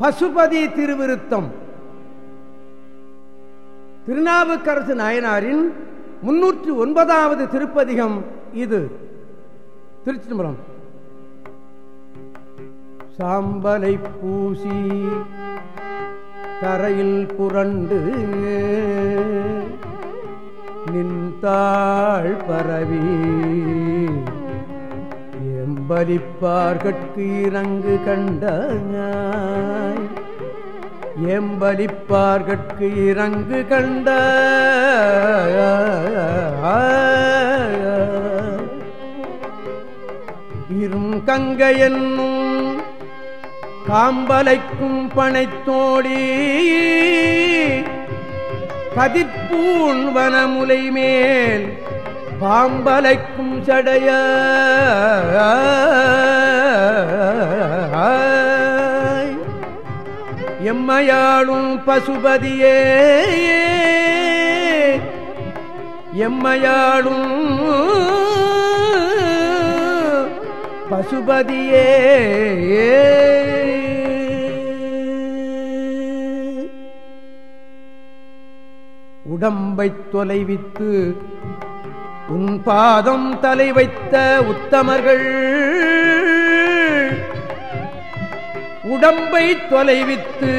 பசுபதி திருவிருத்தம். திருநாவுக்கரசு நாயனாரின் முன்னூற்று ஒன்பதாவது திருப்பதிகம் இது. திருச்சிதம்பரம். சாம்பலை பூசி தரையில் புரண்டு நின்றாள் பரவி. எம்பலிப்பார்கட்கு இறங்கு கண்டாய் எம்பலிப்பார்கட்கு இறங்கு கண்ட இரும் கங்கை என்னும் காம்பலைக்கும் பனைத்தோடி கதிப்பூன் வனமுலை மேல் பாம்பலைக்கும் சடைய. எம்மையாளும் பசுபதியே. எம்மையாளும் பசுபதியே. உடம்பை தொலைவித்து உன் பாதம் தலை வைத்த உத்தமர்கள் உடம்பை தொலைவித்து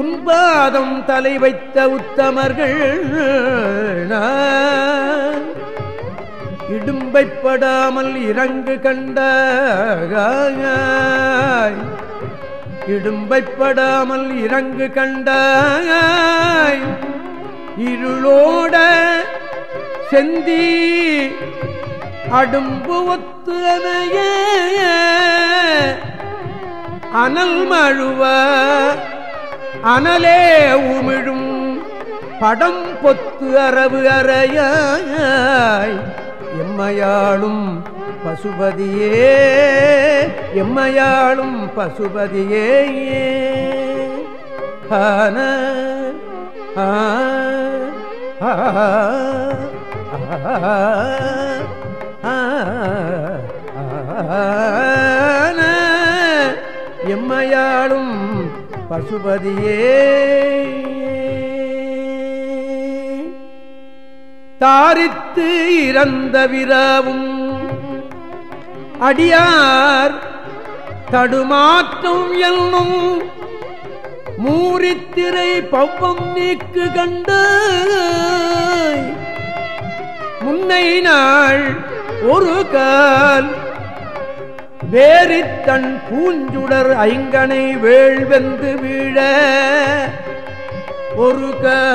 உன் பாதம் தலை வைத்த உத்தமர்கள் இடும்பைப்படாமல் இறங்கு கண்டாய் இடும்பைப்படாமல் இறங்கு கண்டாய் இருளோட செந்தி அடும்பு ஒத்து அனல் மழுவ அனலே உமிழும் படம் பொத்து அரவு அறையாய். எம்மையாளும் பசுபதியே எம்மையாளும் பசுபதியே. ஆன எம்மையாளும் பசுபதியே. தாரித்து இறந்த விரவும் அடியார் தடுமாற்றம் என்னும் மூரித்திரை பவ்வம் நீக்கு கண்ட முன்னை நாள் ஒரு கால். வேறித்தன் பூஞ்சுடர் ஐங்கனை வேள்வெந்து வீழ. ஒரு கால்.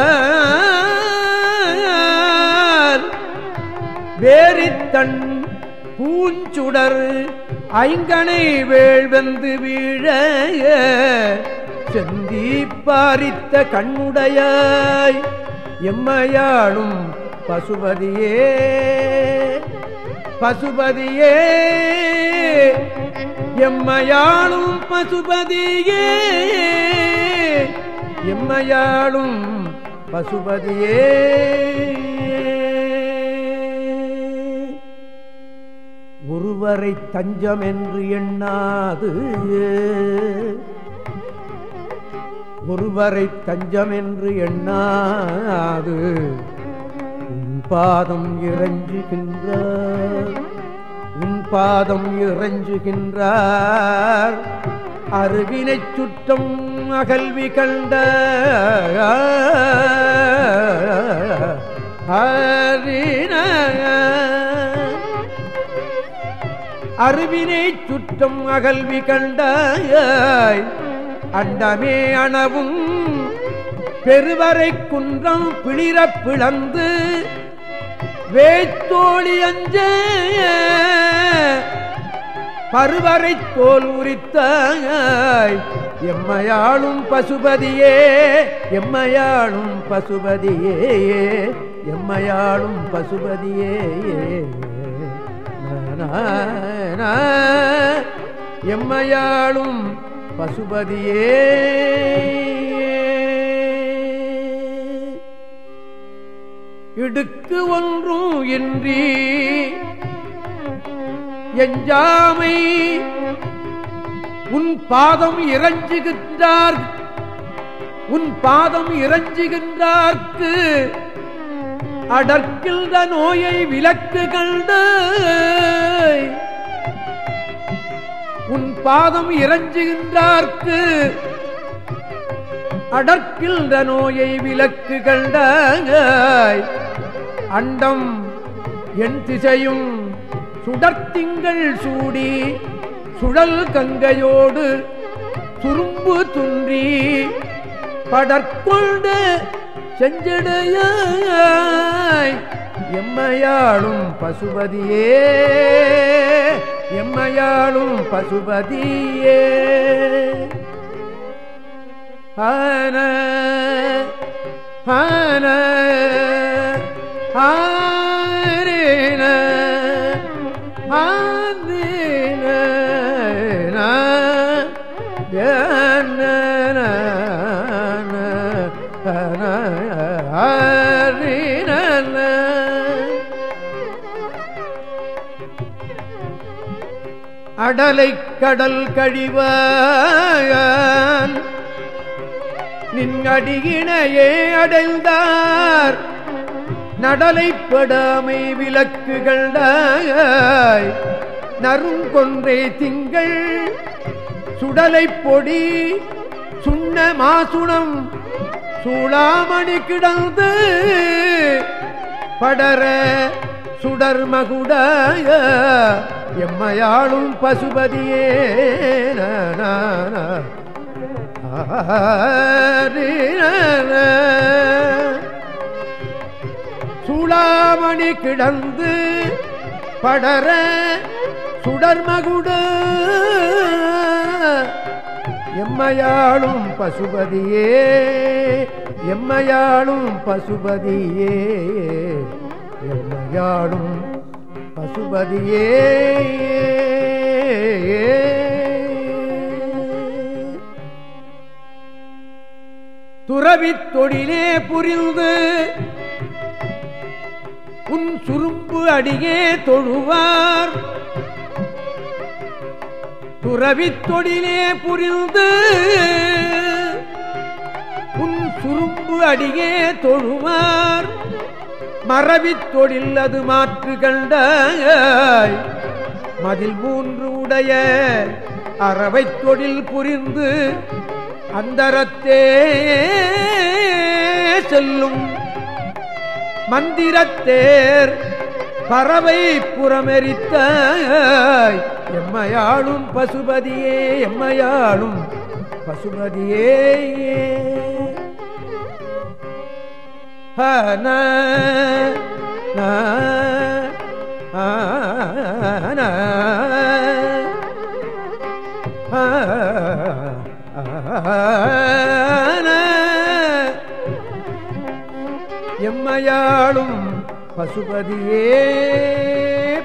வேறித்தன் பூஞ்சுடர் ஐங்கனை வேள்வெந்து வீழ. செந்தி பாரித்த கண்ணுடையாய் எம்மையாளும் பசுபதியே பசுபதியே எம்மையாளும் பசுபதியே எம்மையாளும் பசுபதியே. ஒருவரை தஞ்சம் என்று எண்ணாது. ஒருவரை தஞ்சம் என்று எண்ணாது உன் பாதம் இறஞ்சுகின்றார். உன் பாதம் இறஞ்சுகின்றார். அருவினைச் சுற்றம் அகல்வி கண்ட ஹரின அருவினை சுற்றம் அகல்வி கண்டாய் அண்டமே அணவும் பெருவரை குன்றம் பிளிர பிளந்து வேத்தோழி அஞ்ச பருவரை தோல் உரித்தாய். எம்மையாளும் பசுபதியே எம்மையாளும் பசுபதியே எம்மையாளும் பசுபதியே. எம்மையாளும் பசுபதியே. இடுக்கு ஒன்றும் இன்றி எஞ்சாமை உன் பாதம் இறஞ்சுகின்றார் உன் பாதம் இறஞ்சுகின்றார்க்கு அடர்க்கின்ற நோயை விலக்கு கண்டு உன் பாதம் இறஞ்சுகின்றார்க்கு. அடர்க்கின்ற நோயை விலக்கு கண்டாய் அண்டம் என் திசையும் சுடர்த்திங்கள் சூடி சுழல் கங்கையோடு துரும்பு துன்றி படற்கொண்டு செஞ்சடையாய். எம்மையாளும் பசுபதியே. எம்மையாளும் பசுபதியே. ஆன ஆன ஆரேன ஆந்தேன அடலை கடலை கடல் கழிவான் நின்னடியினையே அடைந்தார். நடலைப்படாமை விளக்குகள் நருங்கொன்றே திங்கள். சுடலை பொடி சுண்ண மாசுணம். சூளாமணி கிடந்து படர சுடர் மகுடாய. எம்மையாளும் பசுபதியே சூளாமணி கிடந்து படர சுடர்மகுடு எம்மையாளும் பசுபதியே எம்மையாளும் பசுபதியே எம்மையாளும் பசுபதியே துறவித் தொழிலே புரிந்து உன் சுரும்பு அடியே தொழுவார். துறவித் தொழிலே புரிந்து உன் சுரும்பு அடியே தொழுவார். மரபித் தொழில் அது மாற்று கண்ட மதில் மூன்று உடைய அறவை தொழில் புரிந்து அந்தரத்தே செல்லும். மந்திரத்தேர் பறவை புறமெரித்த எம்மையாளும் பசுபதியே எம்மையாளும் பசுபதியே. எம்மையாளும் பசுபதியே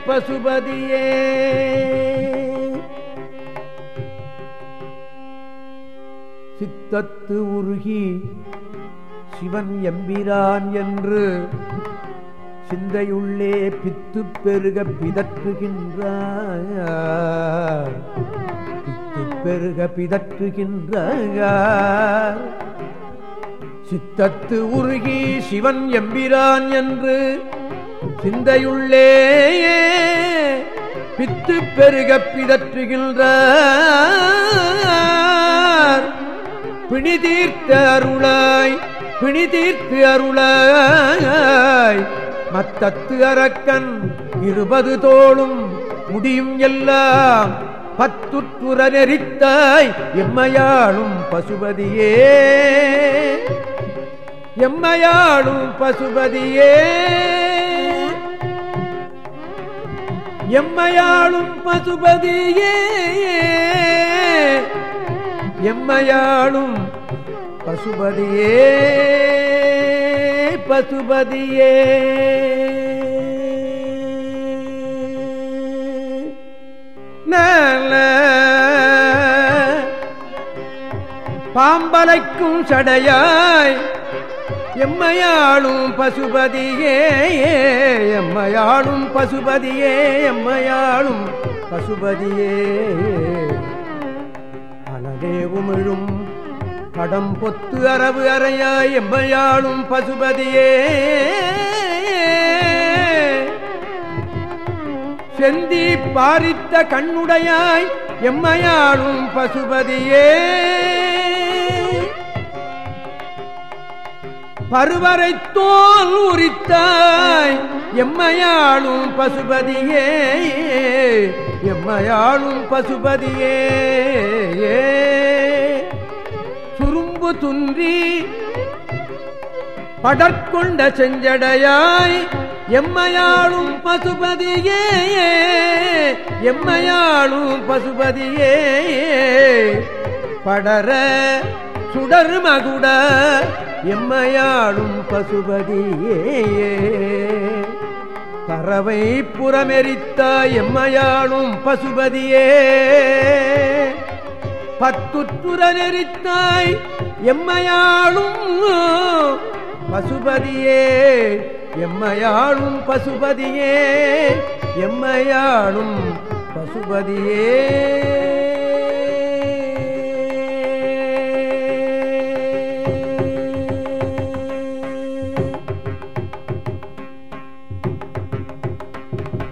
பசுபதியே. சித்தத்து உருகி சிவன் எம்பிரான் என்று சிந்தையுள்ளே பித்து பெருக பிதற்றுகின்றார் பித்து பெருக பிதற்றுகின்றார் சித்தத்து உருகி சிவன் எம்பிரான் என்று சிந்தையுள்ளே பித்து பெருக பிதற்றுகின்றார். பிணிதீர்த்த அருளாய் பிணி தீர்த்து அருளாய். மத்தத்து அரக்கன் இருபது தோளும் முடியும் எல்லாம். பத்துற்றுற நெறித்தாய் எம்மையாளும் பசுபதியே. எம்மையாளும் பசுபதியே. எம்மையாளும் பசுபதியே. எம்மையாளும் பசுபதியே பசுபதியே. நல்ல பாம்பலைக்கும் சடையாய் எம்மையாளும் பசுபதியே எம்மையாளும் பசுபதியே எம்மையாளும் பசுபதியே. அனதே உமிழும் படம் பொத்து அரவு அறையாய் எம்மையாளும் பசுபதியே. செந்தி பாரித்த கண்ணுடையாய் எம்மையாளும் பசுபதியே. பருவரை தோல் உரித்தாய் எம்மையாளும் பசுபதியே. எம்மையாளும் பசுபதியே. சுரும்பு துன்றி படற்கொண்ட செஞ்சடையாய் எம்மையாளும் பசுபதியே எம்மையாளும் பசுபதியே. படர சுடர் மகுட எம்மையாளும் பசுபதியே. பறவை புறமெரித்த எம்மையாளும் பசுபதியே. பத்துற்றுர நெறித்தாய் எம்மையாளும் பசுபதியே எம்மையாளும் பசுபதியே எம்மையாளும் பசுபதியே.